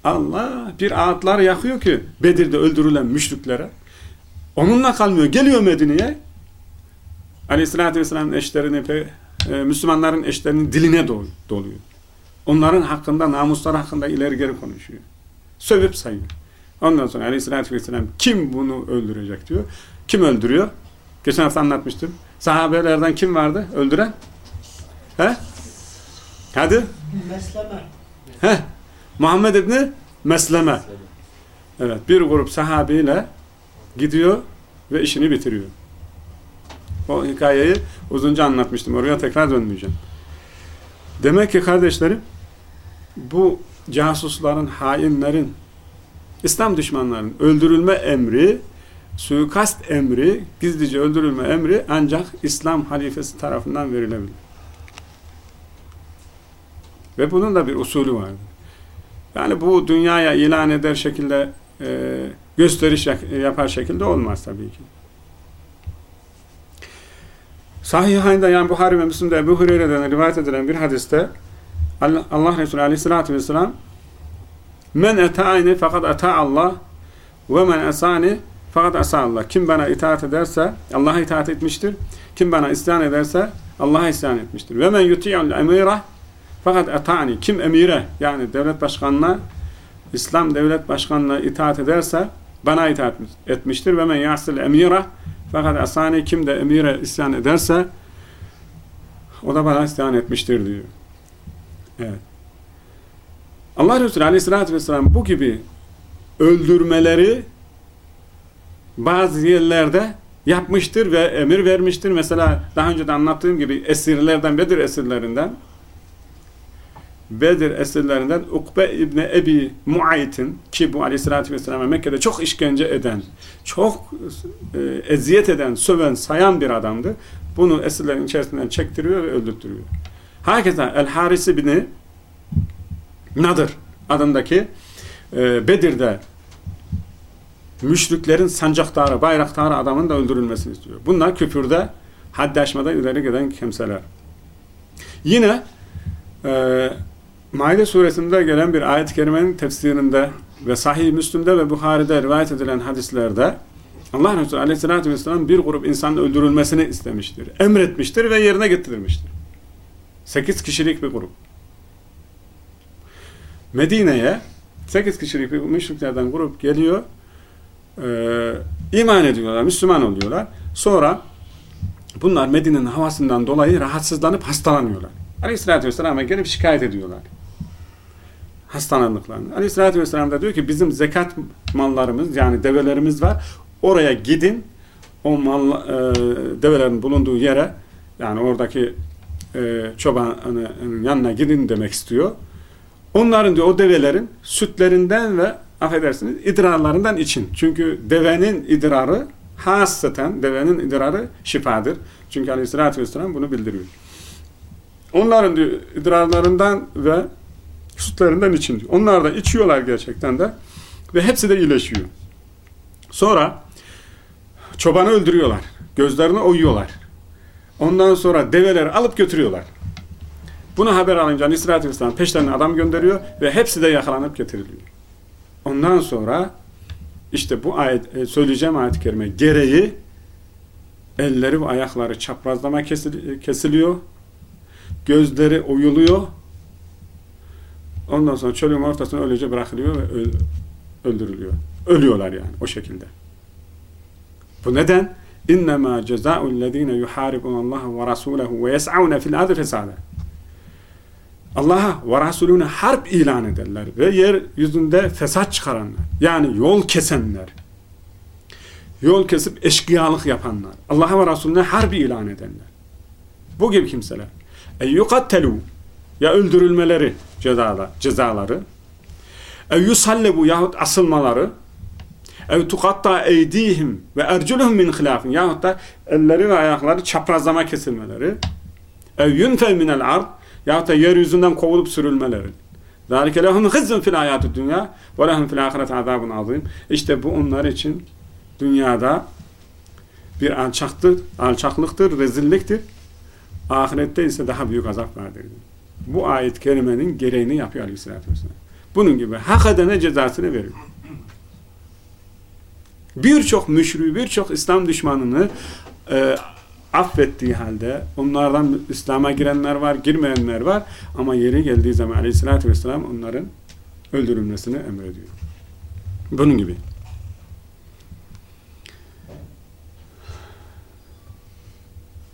Allah bir ağıtlar yakıyor ki Bedir'de öldürülen müşriklere. Onunla kalmıyor. Geliyor Medine'ye. Aleyhisselatü Vesselam'ın eşlerini e, Müslümanların eşlerinin diline doluyor. Onların hakkında, namuslar hakkında ileri geri konuşuyor. Sövüp sayıyor. Ondan sonra Aleyhisselatü Vesselam kim bunu öldürecek diyor. Kim öldürüyor? Geçen hafta anlatmıştım. Sahabelerden kim vardı öldüren? He? Hadi. Mesleme. He? Muhammed İbni Mesleme. Evet, bir grup sahabiyle gidiyor ve işini bitiriyor. O hikayeyi uzunca anlatmıştım. Oraya tekrar dönmeyeceğim. Demek ki kardeşlerim bu casusların, hainlerin, İslam düşmanlarının öldürülme emri, suikast emri, gizlice öldürülme emri ancak İslam halifesi tarafından verilebilir. Ve bunun da bir usulü vardır. Yani bu dünyaya ilan eder şekilde e, gösteriş yapar şekilde olmaz tabii ki. Sahihayında yani Buhari ve Müslim'de Ebu Hureyre'den rivayet edilen bir hadiste Allah Resulü Aleyhisselatü Vesselam Men eta'ini fakat eta Allah ve men esani fakat asa Allah. Kim bana itaat ederse Allah'a itaat etmiştir. Kim bana isyan ederse Allah'a isyan etmiştir. Ve men yuti'ul emira fakat eta'ni. Kim emire yani devlet başkanına İslam devlet başkanına itaat ederse bana itaat etmiştir. Ve men yasil emira fakat asani kim de emire isyan ederse o da bana isyan etmiştir diyor. Evet. Allah Resulü Aleyhisselatü Vesselam bu gibi öldürmeleri bazı yerlerde yapmıştır ve emir vermiştir. Mesela daha önce de anlattığım gibi esirlerden, Bedir esirlerinden Bedir esirlerinden Ukbe İbni Ebi Muayt'in ki bu aleyhissalatü vesselam'a Mekke'de çok işkence eden, çok e, eziyet eden, söven, sayan bir adamdı. Bunu esirlerin içerisinden çektiriyor ve öldürtürüyor. Herkese El Haris İbni Nadır adındaki e, Bedir'de müşriklerin sancaktarı, bayraktarı adamın da öldürülmesini istiyor. Bunlar küfürde haddi aşmadan ileri giden kimseler. Yine e, Maide suresinde gelen bir ayet-i kerimenin tefsirinde ve Sahih Müslüm'de ve Buhari'de rivayet edilen hadislerde Allah Resulü Aleyhisselatü Vesselam bir grup insanın öldürülmesini istemiştir. Emretmiştir ve yerine getirilmiştir. Sekiz kişilik bir grup. Medine'ye sekiz kişilik bir müşriklerden grup geliyor. E, iman ediyorlar, Müslüman oluyorlar. Sonra bunlar Medine'nin havasından dolayı rahatsızlanıp hastalanıyorlar. Aleyhisselatü Vesselam'a gelip şikayet ediyorlar hastalandıklarını. Aleyhissalatü vesselam da diyor ki bizim zekat mallarımız yani develerimiz var. Oraya gidin o mal e, develerin bulunduğu yere yani oradaki e, çobanın yanına gidin demek istiyor. Onların diyor o develerin sütlerinden ve affedersiniz idrarlarından için. Çünkü devenin idrarı hasreten devenin idrarı şifadır. Çünkü aleyhissalatü vesselam bunu bildiriyor. Onların diyor idrarlarından ve sütlerinden için diyor. Onlar da içiyorlar gerçekten de ve hepsi de iyileşiyor. Sonra çobanı öldürüyorlar. Gözlerini oyuyorlar. Ondan sonra develeri alıp götürüyorlar. Bunu haber alınca Aleyhisselatü Vesselam peşlerine adam gönderiyor ve hepsi de yakalanıp getiriliyor. Ondan sonra işte bu ayet, e, söyleyeceğim ayet-i kerime gereği elleri ve ayakları çaprazlama kesiliyor, gözleri oyuluyor, Ondan sonra çölün ortasına öylece bırakılıyor ve öldürülüyor. Ölüyorlar yani o şekilde. Bu neden? İnnemâ cezâ'ullezîne yuhâribunallaha ve rasûlehu ve yes'avne fil ardı fesâde. Allah'a ve Resulüne harp ilan ederler ve yeryüzünde fesat çıkaranlar. Yani yol kesenler. Yol kesip eşkıyalık yapanlar. Allah'a ve Resulüne harp ilan edenler. Bu gibi kimseler. Yukattelû ya öldürülmeleri cezala, cezaları ev yusallebu yahut asılmaları ev tukatta eydihim ve erculuhum min hilafin yahut da elleri ve ayakları çaprazlama kesilmeleri ev yunfe minel ard yahut da yeryüzünden kovulup sürülmeleri ذَٰلِكَ لَهُمْ خِزْزٌ فِي الْحَيَاتِ الدُّنْيَا وَلَهُمْ فِي الْآخِرَةِ عَذَابٌ عَظِيمٌ İşte bu onlar için dünyada bir alçaktır, alçaklıktır, rezilliktir. Ahirette ise daha büyük azap vardır bu ayet kelimenin gereğini yapıyor aleyhissalatü vesselam. Bunun gibi hak edene cezasını veriyor. Birçok müşri, birçok İslam düşmanını e, affettiği halde onlardan İslam'a girenler var, girmeyenler var ama yeri geldiği zaman aleyhissalatü vesselam onların öldürülmesini emrediyor. Bunun gibi.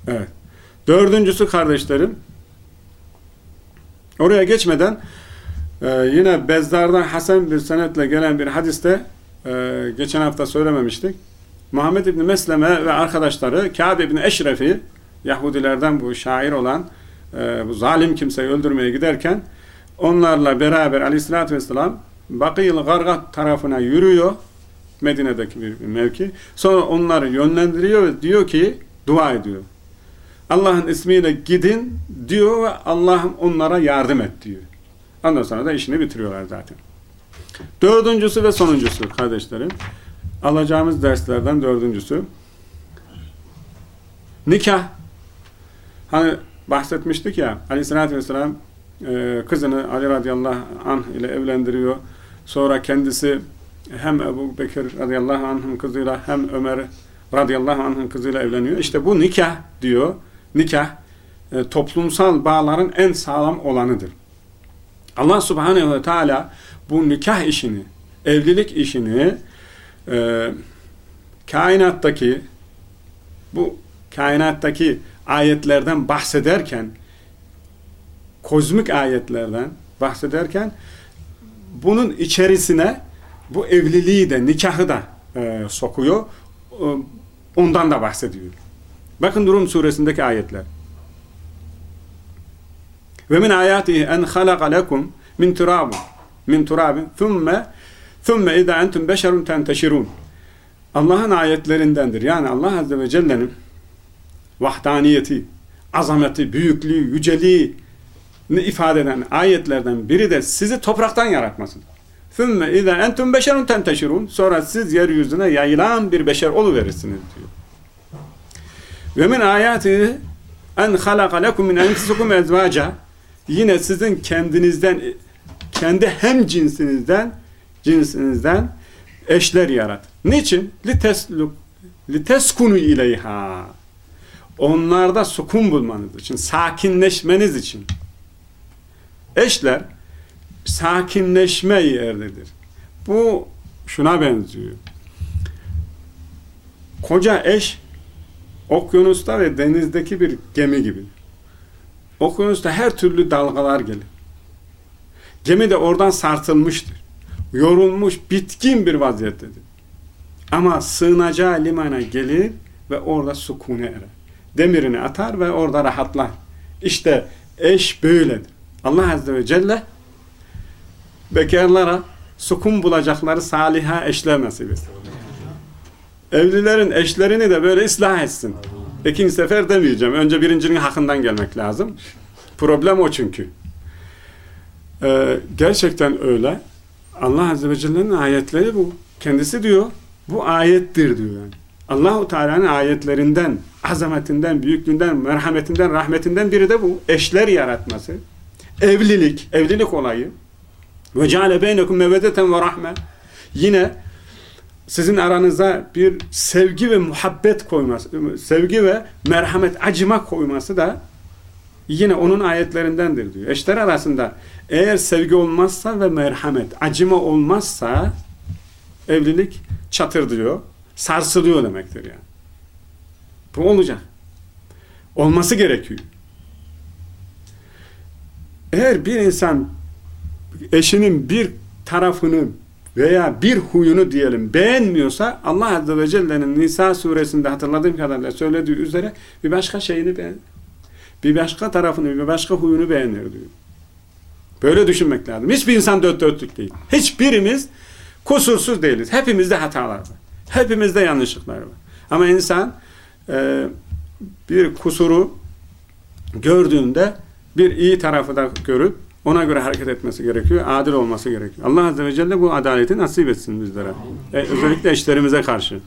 Evet. Dördüncüsü kardeşlerim Oraya geçmeden e, yine Bezzar'dan Hasan bir senetle gelen bir hadiste e, geçen hafta söylememiştik. Muhammed İbni Mesleme ve arkadaşları Kâb İbni Eşref'i Yahudilerden bu şair olan e, bu zalim kimseyi öldürmeye giderken onlarla beraber aleyhissalatü vesselam Bakıyıl Gargat tarafına yürüyor. Medine'deki bir mevki. Sonra onları yönlendiriyor ve diyor ki dua ediyor. Allah'ın ismiyle gidin diyor ve Allah'ım onlara yardım et diyor. Ondan sonra da işini bitiriyorlar zaten. Dördüncüsü ve sonuncusu kardeşlerim. Alacağımız derslerden dördüncüsü. Nikah. Hani bahsetmiştik ya aleyhissalatü vesselam e, kızını Ali radıyallahu anh ile evlendiriyor. Sonra kendisi hem Ebu Bekir radıyallahu anh'ın kızıyla hem Ömer radıyallahu anh'ın kızıyla evleniyor. İşte bu nikah diyor. Nikah e, toplumsal bağların en sağlam olanıdır. Allah subhanehu ve teala bu nikah işini, evlilik işini e, kainattaki bu kainattaki ayetlerden bahsederken kozmik ayetlerden bahsederken bunun içerisine bu evliliği de nikahı da e, sokuyor. E, ondan da bahsediyor. Bakın Durum suresindeki ayetler. Ve min ayatihi en halaka lekum min turabin min turabin thumme thumme idha entum beşerun tenteşirun. Allah'ın ayetlerindendir. Yani Allah Azze ve Celle'nin vahdaniyeti, azameti, büyüklüğü, yüceliği ifade eden ayetlerden biri de sizi topraktan yaratmasıdır. ثُمَّ اِذَا اَنْتُمْ بَشَرٌ تَنْتَشِرُونَ Sonra siz yeryüzüne yayılan bir beşer oluverirsiniz diyor. Ve min ayati en halaka lekum min enfusikum ezvaca yine sizin kendinizden kendi hem cinsinizden cinsinizden eşler yarat. Niçin? Litesluk liteskunu ileyha. Onlarda sukun bulmanız için, sakinleşmeniz için. Eşler sakinleşme yerdedir. Bu şuna benziyor. Koca eş okyanusta ve denizdeki bir gemi gibi. Okyanusta her türlü dalgalar gelir. Gemi de oradan sarsılmıştır. Yorulmuş, bitkin bir vaziyettedir. Ama sığınacağı limana gelir ve orada sukune erer. Demirini atar ve orada rahatlar. İşte eş böyledir. Allah Azze ve Celle bekarlara sukun bulacakları saliha eşler nasip etsin. Evlilerin eşlerini de böyle ıslah etsin. İkinci sefer demeyeceğim. Önce birincinin hakkından gelmek lazım. Problem o çünkü. Ee, gerçekten öyle. Allah Azze ve Celle'nin ayetleri bu. Kendisi diyor, bu ayettir diyor yani. Allahu Teala'nın ayetlerinden, azametinden, büyüklüğünden, merhametinden, rahmetinden biri de bu. Eşler yaratması. Evlilik, evlilik olayı. Ve ceale beynekum mevedeten ve rahme. Yine sizin aranıza bir sevgi ve muhabbet koyması, sevgi ve merhamet, acıma koyması da yine onun ayetlerindendir diyor. Eşler arasında eğer sevgi olmazsa ve merhamet, acıma olmazsa evlilik çatır diyor, sarsılıyor demektir yani. Bu olacak. Olması gerekiyor. Eğer bir insan eşinin bir tarafını veya bir huyunu diyelim beğenmiyorsa Allah Azze ve Celle'nin Nisa suresinde hatırladığım kadarıyla söylediği üzere bir başka şeyini beğenir. Bir başka tarafını, bir başka huyunu beğenir diyor. Böyle düşünmek lazım. Hiçbir insan dört dörtlük değil. Hiçbirimiz kusursuz değiliz. Hepimizde hatalar var. Hepimizde yanlışlıklar var. Ama insan e, bir kusuru gördüğünde bir iyi tarafı da görüp ona göre hareket etmesi gerekiyor. Adil olması gerekiyor. Allah Azze ve Celle bu adaleti nasip etsin bizlere. E, özellikle eşlerimize karşı.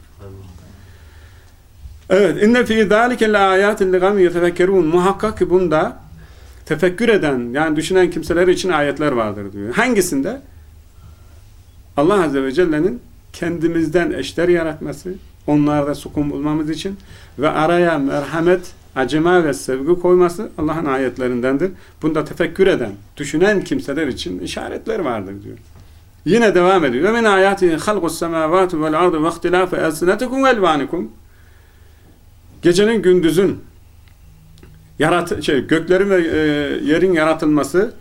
Evet. İnne fî zâlike le âyâtin li gâmi yetefekkerûn. Muhakkak ki bunda tefekkür eden, yani düşünen kimseler için ayetler vardır diyor. Hangisinde? Allah Azze ve Celle'nin kendimizden eşler yaratması, onlarda sukun bulmamız için ve araya merhamet, acıma ve sevgi koyması Allah'ın ayetlerindendir. Bunda tefekkür eden, düşünen kimseler için işaretler vardır diyor. Yine devam ediyor. Semavati vel ardı ve ihtilafu elsinetikum ve elvanikum. Gecenin gündüzün yarat şey göklerin ve e, yerin yaratılması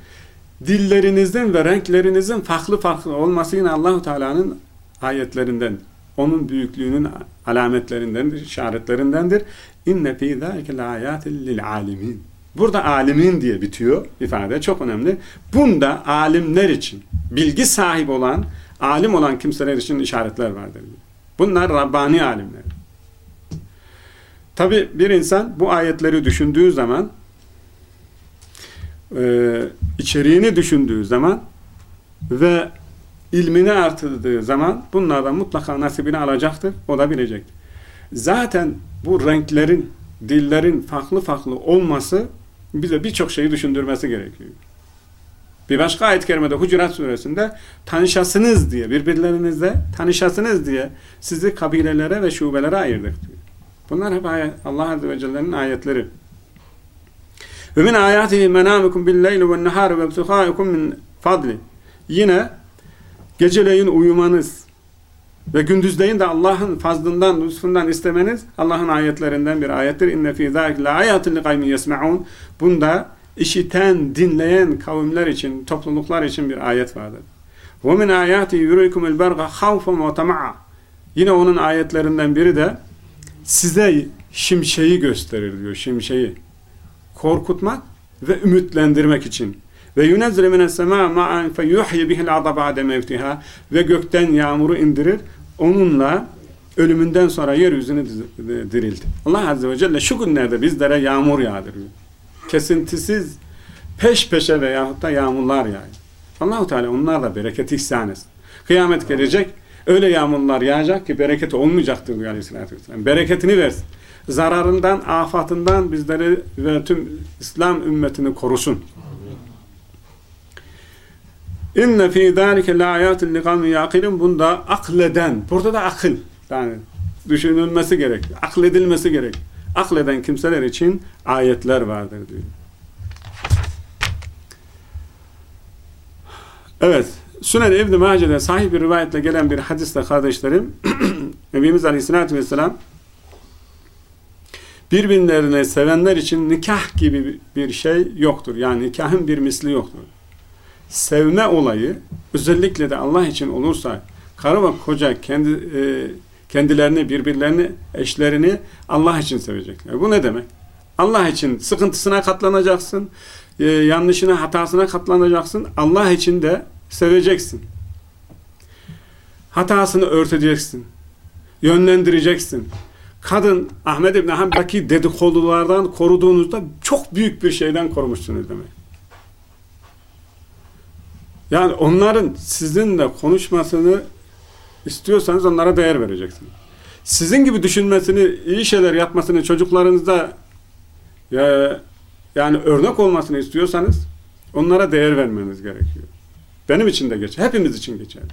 dillerinizin ve renklerinizin farklı farklı olması yine Allahu Teala'nın ayetlerinden, onun büyüklüğünün alametlerindendir, işaretlerindendir. İnne fî zâike lâyâtin lil âlimin. Burada alimin diye bitiyor ifade çok önemli. Bunda alimler için, bilgi sahibi olan, alim olan kimseler için işaretler vardır. Bunlar Rabbani alimler. Tabi bir insan bu ayetleri düşündüğü zaman içeriğini düşündüğü zaman ve ilmini artırdığı zaman bunlardan mutlaka nasibini alacaktır. O da bilecektir. Zaten bu renklerin, dillerin farklı farklı olması bize birçok şeyi düşündürmesi gerekiyor. Bir başka ayet-i kerimede Hucurat suresinde tanışasınız diye, birbirlerinizle tanışasınız diye sizi kabilelere ve şubelere ayırdık diyor. Bunlar hep Allah Azze ve Celle'nin ayetleri. Ve min ayatihi menamikum billeyli ve nehari ve ibtikaikum min fadli. Yine geceleyin uyumanız ve gündüzleyin de Allah'ın fazlından, lütfundan istemeniz Allah'ın ayetlerinden bir ayettir. İnne fî zâike la ayatin li kavmin yesme'ûn. Bunda işiten, dinleyen kavimler için, topluluklar için bir ayet vardır. Ayati yurikumul berga havfen ve tama'a. Yine onun ayetlerinden biri de size şimşeği gösterir diyor, şimşeği. Korkutmak ve ümitlendirmek için. Ve yunezzile mines semâ ma'an fe yuhyi bihil arda ba'de mevtiha ve gökten yağmuru indirir. Onunla ölümünden sonra yeryüzünü dirildi. Allah Azze ve Celle şu günlerde bizlere yağmur yağdırıyor. Kesintisiz peş peşe veyahut da yağmurlar yağıyor. Allahu Teala onlarla bereket ihsan etsin. Kıyamet gelecek. Öyle yağmurlar yağacak ki bereket olmayacaktır diyor Aleyhisselatü Vesselam. Bereketini versin. Zararından, afatından bizleri ve tüm İslam ümmetini korusun. İnne fî zâlike lâyâtin liqavmin yâkilin bunda akleden, burada da akıl yani düşünülmesi gerek, akledilmesi gerek. Akleden kimseler için ayetler vardır diyor. Evet, Sünen İbn-i Mace'de sahih bir rivayetle gelen bir hadiste kardeşlerim, Nebimiz Aleyhisselatü Vesselam birbirlerine sevenler için nikah gibi bir şey yoktur. Yani nikahın bir misli yoktur sevme olayı özellikle de Allah için olursa karı ve koca kendi e, kendilerini, birbirlerini, eşlerini Allah için sevecekler. Bu ne demek? Allah için sıkıntısına katlanacaksın, e, yanlışına, hatasına katlanacaksın. Allah için de seveceksin. Hatasını örteceksin. Yönlendireceksin. Kadın Ahmet İbni Hanbel'deki dedikodulardan koruduğunuzda çok büyük bir şeyden korumuşsunuz demek. Yani onların sizinle konuşmasını istiyorsanız onlara değer vereceksiniz. Sizin gibi düşünmesini, iyi şeyler yapmasını çocuklarınızda ya, yani örnek olmasını istiyorsanız onlara değer vermeniz gerekiyor. Benim için de geçer. Hepimiz için geçer.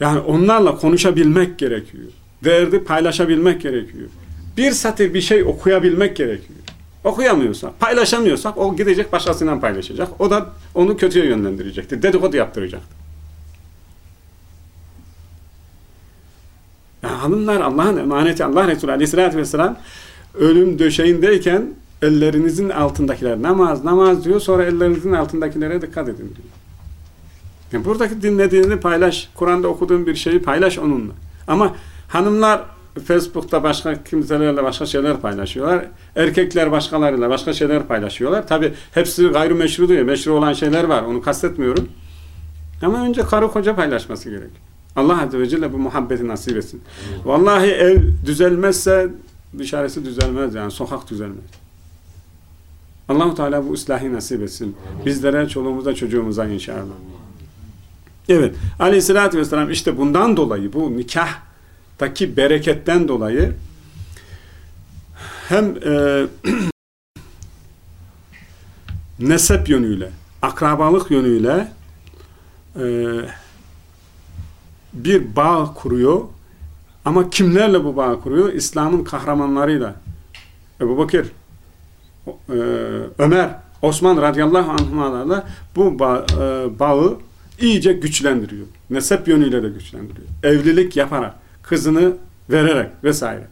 Yani onlarla konuşabilmek gerekiyor. Değerli paylaşabilmek gerekiyor. Bir satır bir şey okuyabilmek gerekiyor. Okuyamıyorsak, paylaşamıyorsak o gidecek başkasından paylaşacak. O da onu kötüye yönlendirecektir. Dedikodu yaptıracaktır. Yani hanımlar Allah'ın emaneti Allah Resulü Aleyhisselatü Vesselam ölüm döşeğindeyken ellerinizin altındakiler namaz namaz diyor sonra ellerinizin altındakilere dikkat edin diyor. Yani buradaki dinlediğini paylaş. Kur'an'da okuduğun bir şeyi paylaş onunla. Ama hanımlar Facebook'ta başka kimselerle başka şeyler paylaşıyorlar. Erkekler başkalarıyla başka şeyler paylaşıyorlar. Tabi hepsi gayrimeşru diyor. Meşru olan şeyler var. Onu kastetmiyorum. Ama önce karı koca paylaşması gerek. Allah Azze ve Celle bu muhabbeti nasip etsin. Vallahi ev düzelmezse dışarısı düzelmez yani. Sokak düzelmez. Allahu Teala bu ıslahı nasip etsin. Bizlere, çoluğumuza, çocuğumuza inşallah. Evet. Aleyhissalatü vesselam işte bundan dolayı bu nikah taki bereketten dolayı hem e, nesep yönüyle, akrabalık yönüyle e, bir bağ kuruyor. Ama kimlerle bu bağ kuruyor? İslam'ın kahramanlarıyla. Ebu Bakır, e, Ömer, Osman radıyallahu anhümalarla bu bağ, e, bağı iyice güçlendiriyor. Nesep yönüyle de güçlendiriyor. Evlilik yaparak kızını vererek vesaire.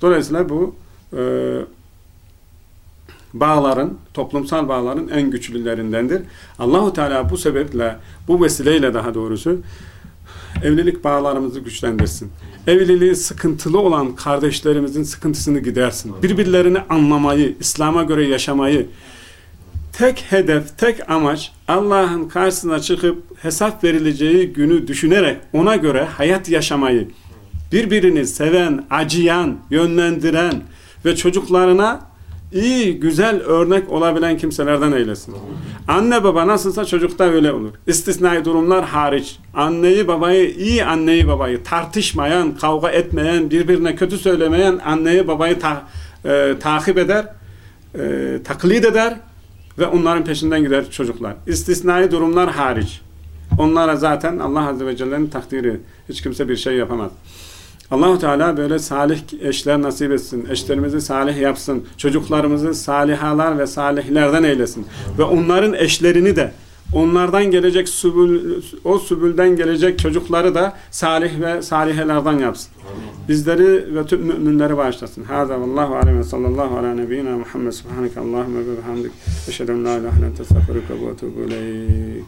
Dolayısıyla bu e, bağların, toplumsal bağların en güçlülerindendir. Allahu Teala bu sebeple, bu vesileyle daha doğrusu evlilik bağlarımızı güçlendirsin. Evliliği sıkıntılı olan kardeşlerimizin sıkıntısını gidersin. Birbirlerini anlamayı, İslam'a göre yaşamayı, tek hedef, tek amaç Allah'ın karşısına çıkıp hesap verileceği günü düşünerek ona göre hayat yaşamayı, birbirini seven, acıyan, yönlendiren ve çocuklarına iyi, güzel örnek olabilen kimselerden eylesin. Anne baba nasılsa çocukta öyle olur. İstisnai durumlar hariç. Anneyi babayı, iyi anneyi babayı tartışmayan, kavga etmeyen, birbirine kötü söylemeyen anneyi babayı ta, e, takip eder, e, taklit eder ve onların peşinden gider çocuklar. İstisnai durumlar hariç. Onlara zaten Allah Azze ve Celle'nin takdiri. Hiç kimse bir şey yapamaz. Allahu Teala böyle salih eşler nasip etsin. Eşlerimizi salih yapsın. Çocuklarımızı salihalar ve salihlerden eylesin. Ve onların eşlerini de onlardan gelecek sübül, o sübülden gelecek çocukları da salih ve salihelerden yapsın. Bizleri ve tüm müminleri bağışlasın. Hâzâ vallahu alem ve sallallahu ala nebiyyina Muhammed subhaneke Allahümme ve bihamdik. Eşhedü en la ilahe illa ente estağfiruke ve etûbü ileyk.